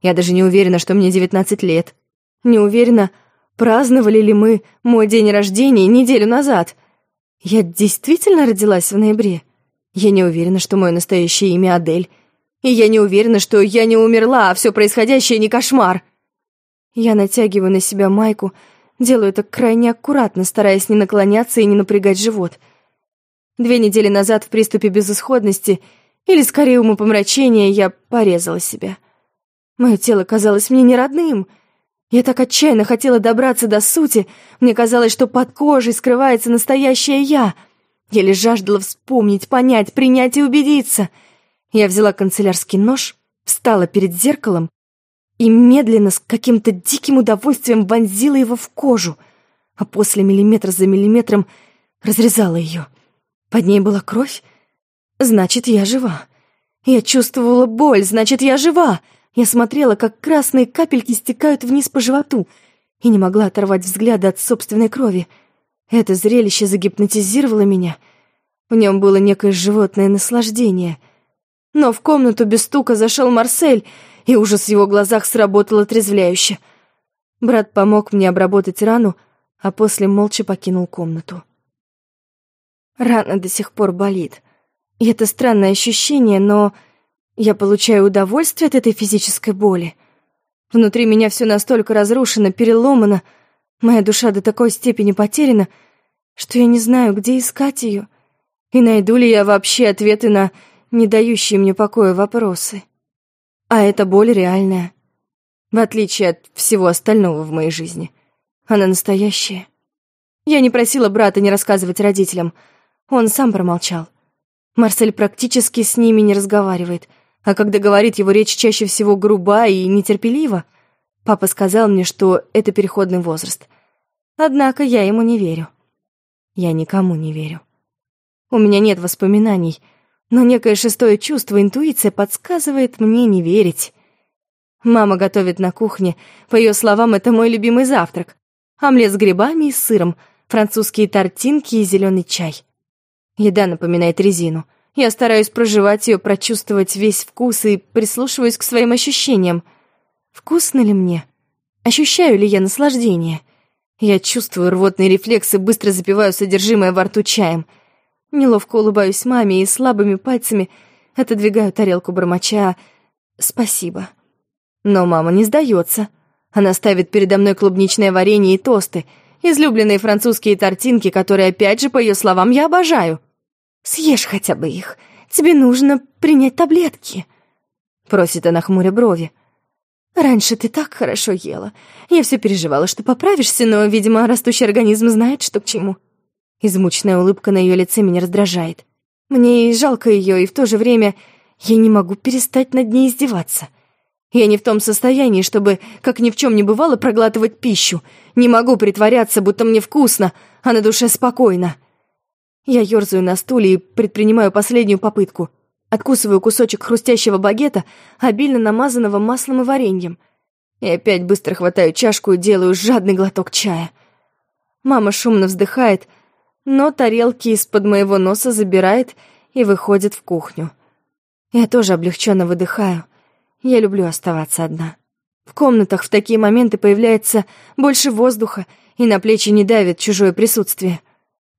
Я даже не уверена, что мне 19 лет. Не уверена, праздновали ли мы мой день рождения неделю назад. Я действительно родилась в ноябре. Я не уверена, что мое настоящее имя Адель — и я не уверена, что я не умерла, а все происходящее не кошмар. Я натягиваю на себя майку, делаю это крайне аккуратно, стараясь не наклоняться и не напрягать живот. Две недели назад в приступе безысходности, или скорее умопомрачения, я порезала себя. Мое тело казалось мне неродным. Я так отчаянно хотела добраться до сути, мне казалось, что под кожей скрывается настоящее я. Я лишь жаждала вспомнить, понять, принять и убедиться — я взяла канцелярский нож, встала перед зеркалом и медленно, с каким-то диким удовольствием вонзила его в кожу, а после миллиметр за миллиметром разрезала ее. Под ней была кровь, значит, я жива. Я чувствовала боль, значит, я жива. Я смотрела, как красные капельки стекают вниз по животу, и не могла оторвать взгляда от собственной крови. Это зрелище загипнотизировало меня. В нем было некое животное наслаждение — но в комнату без стука зашел Марсель, и ужас в его глазах сработал отрезвляюще. Брат помог мне обработать рану, а после молча покинул комнату. Рана до сих пор болит. И это странное ощущение, но я получаю удовольствие от этой физической боли. Внутри меня все настолько разрушено, переломано, моя душа до такой степени потеряна, что я не знаю, где искать ее, и найду ли я вообще ответы на не дающие мне покоя вопросы. А эта боль реальная. В отличие от всего остального в моей жизни. Она настоящая. Я не просила брата не рассказывать родителям. Он сам промолчал. Марсель практически с ними не разговаривает, а когда говорит, его речь чаще всего груба и нетерпелива. Папа сказал мне, что это переходный возраст. Однако я ему не верю. Я никому не верю. У меня нет воспоминаний, но некое шестое чувство, интуиция подсказывает мне не верить. Мама готовит на кухне. По ее словам, это мой любимый завтрак. Омлет с грибами и сыром, французские тортинки и зеленый чай. Еда напоминает резину. Я стараюсь проживать ее, прочувствовать весь вкус и прислушиваюсь к своим ощущениям. Вкусно ли мне? Ощущаю ли я наслаждение? Я чувствую рвотные рефлексы, быстро запиваю содержимое во рту чаем. Неловко улыбаюсь маме и слабыми пальцами отодвигаю тарелку бормоча «Спасибо». Но мама не сдается. Она ставит передо мной клубничное варенье и тосты, излюбленные французские тортинки, которые, опять же, по ее словам, я обожаю. «Съешь хотя бы их. Тебе нужно принять таблетки», — просит она хмуря брови. «Раньше ты так хорошо ела. Я все переживала, что поправишься, но, видимо, растущий организм знает, что к чему». Измученная улыбка на ее лице меня раздражает. Мне и жалко ее, и в то же время я не могу перестать над ней издеваться. Я не в том состоянии, чтобы, как ни в чем не бывало, проглатывать пищу. Не могу притворяться, будто мне вкусно, а на душе спокойно. Я ёрзаю на стуле и предпринимаю последнюю попытку. Откусываю кусочек хрустящего багета, обильно намазанного маслом и вареньем. И опять быстро хватаю чашку и делаю жадный глоток чая. Мама шумно вздыхает, но тарелки из-под моего носа забирает и выходит в кухню. Я тоже облегченно выдыхаю. Я люблю оставаться одна. В комнатах в такие моменты появляется больше воздуха, и на плечи не давит чужое присутствие —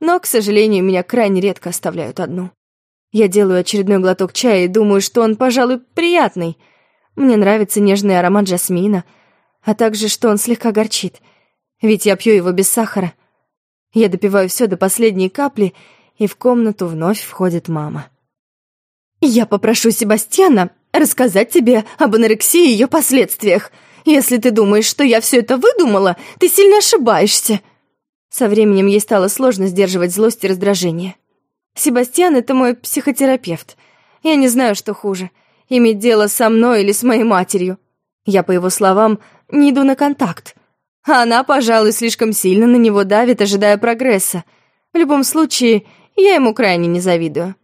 но, к сожалению, меня крайне редко оставляют одну. Я делаю очередной глоток чая и думаю, что он, пожалуй, приятный. Мне нравится нежный аромат жасмина, а также, что он слегка горчит, ведь я пью его без сахара. Я допиваю все до последней капли, и в комнату вновь входит мама. «Я попрошу Себастьяна рассказать тебе об анорексии и ее последствиях. Если ты думаешь, что я все это выдумала, ты сильно ошибаешься», со временем ей стало сложно сдерживать злость и раздражение. Себастьян — это мой психотерапевт. Я не знаю, что хуже — иметь дело со мной или с моей матерью. Я, по его словам, не иду на контакт. Она, пожалуй, слишком сильно на него давит, ожидая прогресса. В любом случае, я ему крайне не завидую.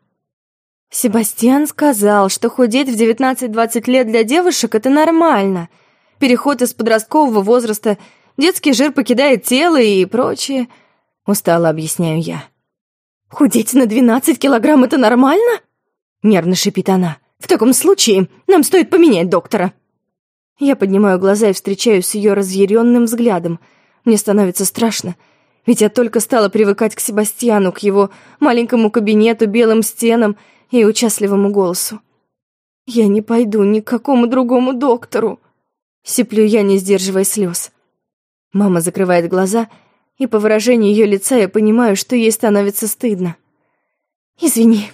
Себастьян сказал, что худеть в 19-20 лет для девушек — это нормально. Переход из подросткового возраста — Детский жир покидает тело и прочее. Устало объясняю я. «Худеть на 12 килограмм — это нормально?» Нервно шипит она. «В таком случае нам стоит поменять доктора». Я поднимаю глаза и встречаюсь с ее разъяренным взглядом. Мне становится страшно, ведь я только стала привыкать к Себастьяну, к его маленькому кабинету, белым стенам и участливому голосу. «Я не пойду ни к какому другому доктору», — сиплю я, не сдерживая слез. Мама закрывает глаза, и по выражению ее лица я понимаю, что ей становится стыдно. «Извини,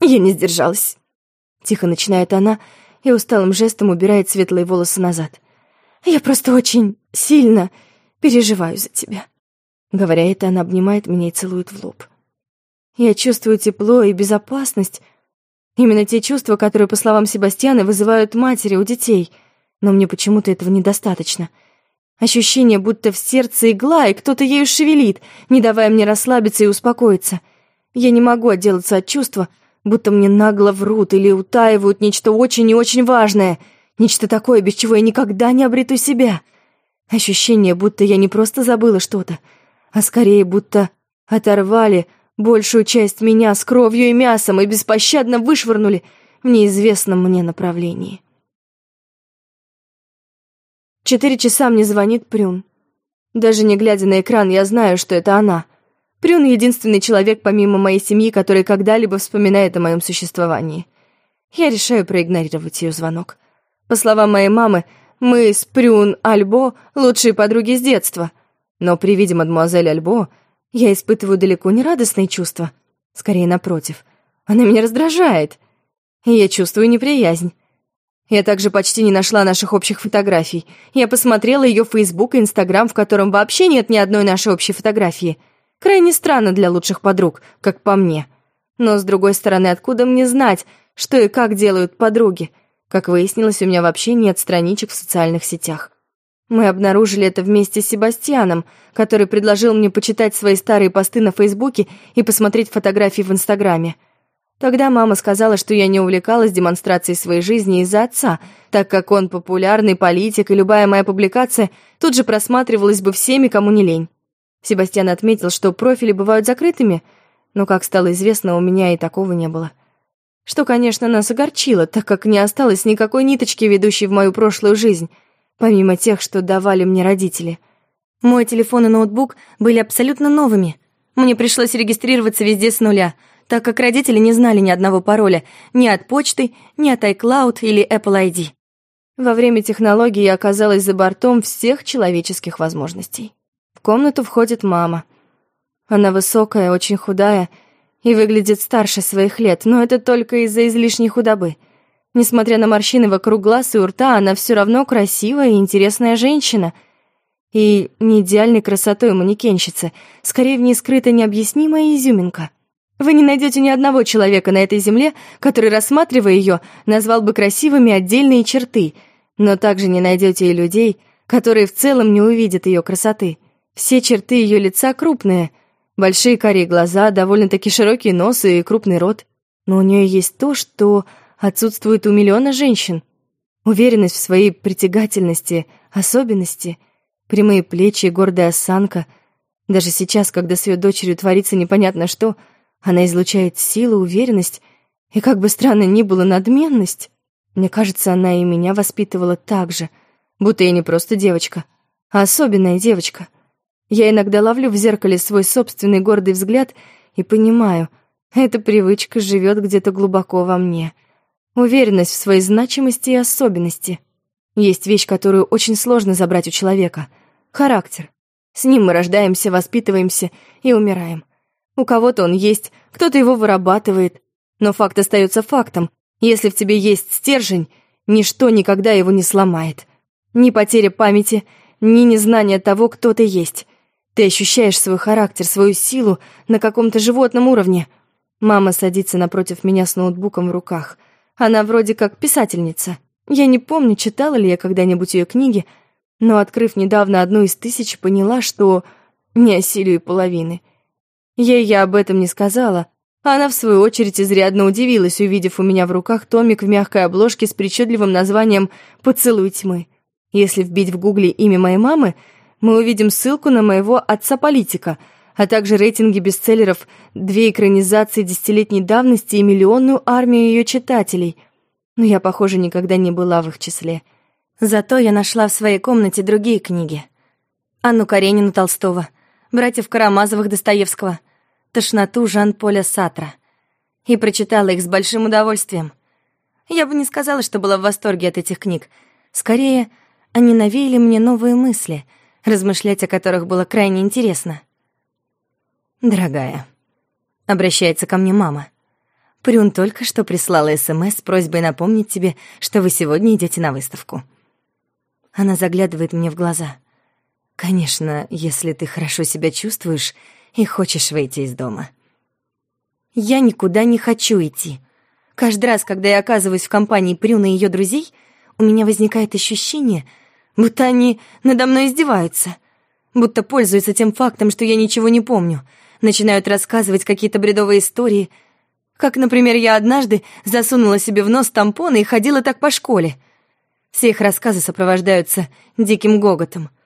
я не сдержалась», — тихо начинает она и усталым жестом убирает светлые волосы назад. «Я просто очень сильно переживаю за тебя». Говоря это, она обнимает меня и целует в лоб. Я чувствую тепло и безопасность, именно те чувства, которые, по словам Себастьяна, вызывают матери у детей, но мне почему-то этого недостаточно — Ощущение, будто в сердце игла, и кто-то ею шевелит, не давая мне расслабиться и успокоиться. Я не могу отделаться от чувства, будто мне нагло врут или утаивают нечто очень и очень важное, нечто такое, без чего я никогда не обрету себя. Ощущение, будто я не просто забыла что-то, а скорее будто оторвали большую часть меня с кровью и мясом и беспощадно вышвырнули в неизвестном мне направлении. Четыре часа мне звонит Прюн. Даже не глядя на экран, я знаю, что это она. Прюн — единственный человек помимо моей семьи, который когда-либо вспоминает о моем существовании. Я решаю проигнорировать ее звонок. По словам моей мамы, мы с Прюн Альбо лучшие подруги с детства. Но при виде мадемуазель Альбо я испытываю далеко не радостные чувства. Скорее, напротив. Она меня раздражает. И я чувствую неприязнь. Я также почти не нашла наших общих фотографий. Я посмотрела ее Facebook и Instagram, в котором вообще нет ни одной нашей общей фотографии. Крайне странно для лучших подруг, как по мне. Но, с другой стороны, откуда мне знать, что и как делают подруги? Как выяснилось, у меня вообще нет страничек в социальных сетях. Мы обнаружили это вместе с Себастьяном, который предложил мне почитать свои старые посты на Фейсбуке и посмотреть фотографии в Инстаграме. Тогда мама сказала, что я не увлекалась демонстрацией своей жизни из-за отца, так как он популярный политик, и любая моя публикация тут же просматривалась бы всеми, кому не лень. Себастьян отметил, что профили бывают закрытыми, но, как стало известно, у меня и такого не было. Что, конечно, нас огорчило, так как не осталось никакой ниточки, ведущей в мою прошлую жизнь, помимо тех, что давали мне родители. Мой телефон и ноутбук были абсолютно новыми. Мне пришлось регистрироваться везде с нуля — так как родители не знали ни одного пароля ни от почты, ни от iCloud или Apple ID. Во время технологии я оказалась за бортом всех человеческих возможностей. Комнату входит мама. Она высокая, очень худая и выглядит старше своих лет, но это только из-за излишней худобы. Несмотря на морщины вокруг глаз и у рта, она все равно красивая и интересная женщина. И не идеальной красотой манекенщицы, скорее в ней скрыта необъяснимая изюминка — вы не найдете ни одного человека на этой земле, который, рассматривая ее, назвал бы красивыми отдельные черты, но также не найдете и людей, которые в целом не увидят ее красоты. Все черты ее лица крупные, большие карие глаза, довольно-таки широкий нос и крупный рот. Но у нее есть то, что отсутствует у миллиона женщин. Уверенность в своей притягательности, особенности, прямые плечи и гордая осанка. Даже сейчас, когда с ее дочерью творится непонятно что — она излучает силу, уверенность и, как бы странно ни было, надменность. Мне кажется, она и меня воспитывала так же, будто я не просто девочка, а особенная девочка. Я иногда ловлю в зеркале свой собственный гордый взгляд и понимаю, эта привычка живет где-то глубоко во мне. Уверенность в своей значимости и особенности. Есть вещь, которую очень сложно забрать у человека — характер. С ним мы рождаемся, воспитываемся и умираем. У кого-то он есть, кто-то его вырабатывает. Но факт остается фактом. Если в тебе есть стержень, ничто никогда его не сломает. Ни потеря памяти, ни незнание того, кто ты есть. Ты ощущаешь свой характер, свою силу на каком-то животном уровне. Мама садится напротив меня с ноутбуком в руках. Она вроде как писательница. Я не помню, читала ли я когда-нибудь ее книги, но, открыв недавно одну из тысяч, поняла, что не осилю и половины — Ей я об этом не сказала. Она, в свою очередь, изрядно удивилась, увидев у меня в руках томик в мягкой обложке с причудливым названием «Поцелуй тьмы». Если вбить в гугле имя моей мамы, мы увидим ссылку на моего отца-политика, а также рейтинги бестселлеров, две экранизации десятилетней давности и миллионную армию ее читателей. Но я, похоже, никогда не была в их числе. Зато я нашла в своей комнате другие книги. Анну Каренину Толстого, братьев Карамазовых Достоевского, тошноту Жан-Поля Сатра. И прочитала их с большим удовольствием. Я бы не сказала, что была в восторге от этих книг. Скорее, они навеяли мне новые мысли, размышлять о которых было крайне интересно. «Дорогая», — обращается ко мне мама, Прюн только что прислала СМС с просьбой напомнить тебе, что вы сегодня идете на выставку. Она заглядывает мне в глаза. Конечно, если ты хорошо себя чувствуешь и хочешь выйти из дома. Я никуда не хочу идти. Каждый раз, когда я оказываюсь в компании Прюна и ее друзей, у меня возникает ощущение, будто они надо мной издеваются, будто пользуются тем фактом, что я ничего не помню, начинают рассказывать какие-то бредовые истории, как, например, я однажды засунула себе в нос тампоны и ходила так по школе. Все их рассказы сопровождаются диким гоготом —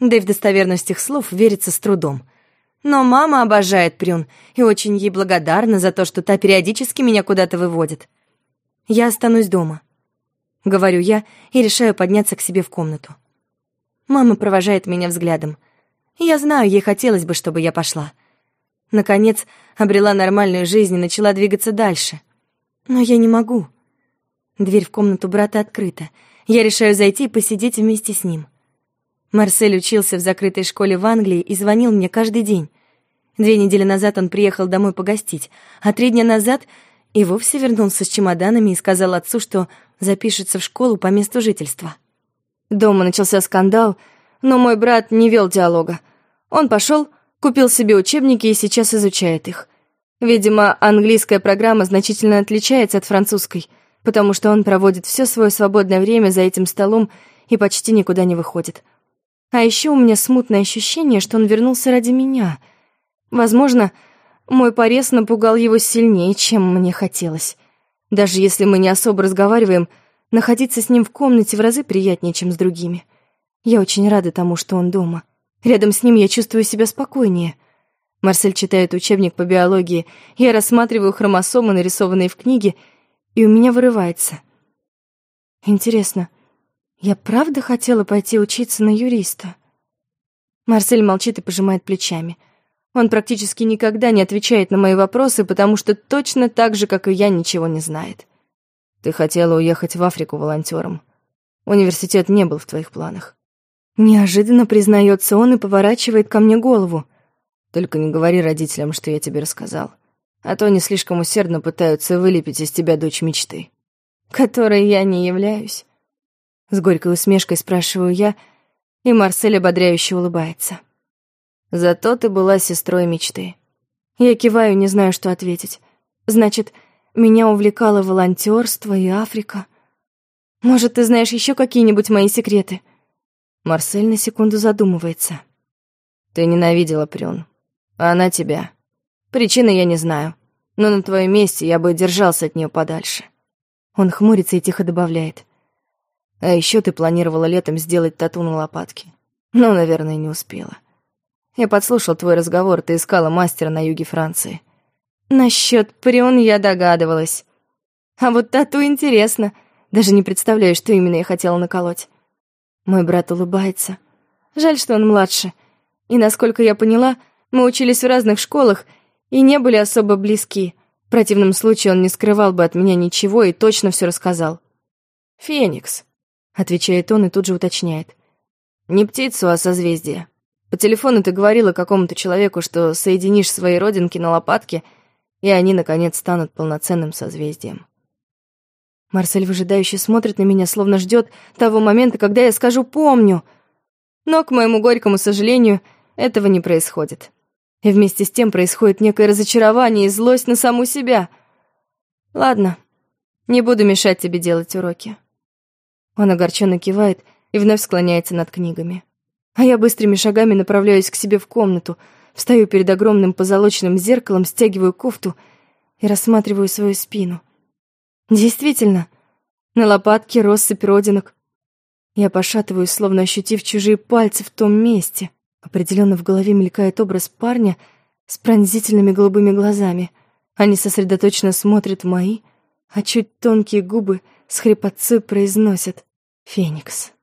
да и в достоверность их слов верится с трудом. Но мама обожает Прюн и очень ей благодарна за то, что та периодически меня куда-то выводит. Я останусь дома. Говорю я и решаю подняться к себе в комнату. Мама провожает меня взглядом. Я знаю, ей хотелось бы, чтобы я пошла. Наконец, обрела нормальную жизнь и начала двигаться дальше. Но я не могу. Дверь в комнату брата открыта. Я решаю зайти и посидеть вместе с ним. Марсель учился в закрытой школе в Англии и звонил мне каждый день. Две недели назад он приехал домой погостить, а три дня назад и вовсе вернулся с чемоданами и сказал отцу, что запишется в школу по месту жительства. Дома начался скандал, но мой брат не вел диалога. Он пошел, купил себе учебники и сейчас изучает их. Видимо, английская программа значительно отличается от французской, потому что он проводит все свое свободное время за этим столом и почти никуда не выходит. А еще у меня смутное ощущение, что он вернулся ради меня. Возможно, мой порез напугал его сильнее, чем мне хотелось. Даже если мы не особо разговариваем, находиться с ним в комнате в разы приятнее, чем с другими. Я очень рада тому, что он дома. Рядом с ним я чувствую себя спокойнее. Марсель читает учебник по биологии, я рассматриваю хромосомы, нарисованные в книге, и у меня вырывается. Интересно, я правда хотела пойти учиться на юриста? Марсель молчит и пожимает плечами. Он практически никогда не отвечает на мои вопросы, потому что точно так же, как и я, ничего не знает. Ты хотела уехать в Африку волонтером. Университет не был в твоих планах. Неожиданно признается он и поворачивает ко мне голову. Только не говори родителям, что я тебе рассказал. А то они слишком усердно пытаются вылепить из тебя дочь мечты. Которой я не являюсь. С горькой усмешкой спрашиваю я, и Марсель ободряюще улыбается. Зато ты была сестрой мечты. Я киваю, не знаю, что ответить. Значит, меня увлекало волонтерство и Африка. Может, ты знаешь еще какие-нибудь мои секреты? Марсель на секунду задумывается. Ты ненавидела Прюн, а она тебя. Причины я не знаю, но на твоем месте я бы держался от нее подальше. Он хмурится и тихо добавляет. А еще ты планировала летом сделать тату на лопатке. Но, наверное, не успела. Я подслушал твой разговор, ты искала мастера на юге Франции. Насчет прион я догадывалась. А вот тату интересно. Даже не представляю, что именно я хотела наколоть. Мой брат улыбается. Жаль, что он младше. И, насколько я поняла, мы учились в разных школах и не были особо близки. В противном случае он не скрывал бы от меня ничего и точно все рассказал. «Феникс», отвечает он и тут же уточняет. Не птицу, а созвездие. По телефону ты говорила какому-то человеку, что соединишь свои родинки на лопатке, и они, наконец, станут полноценным созвездием. Марсель выжидающе смотрит на меня, словно ждет того момента, когда я скажу «помню». Но, к моему горькому сожалению, этого не происходит. И вместе с тем происходит некое разочарование и злость на саму себя. Ладно, не буду мешать тебе делать уроки. Он огорченно кивает и вновь склоняется над книгами. А я быстрыми шагами направляюсь к себе в комнату, встаю перед огромным позолоченным зеркалом, стягиваю кофту и рассматриваю свою спину. Действительно, на лопатке россыпь родинок. Я пошатываюсь, словно ощутив чужие пальцы в том месте. Определенно в голове мелькает образ парня с пронзительными голубыми глазами. Они сосредоточенно смотрят в мои, а чуть тонкие губы — с хрипотцой произносят «Феникс».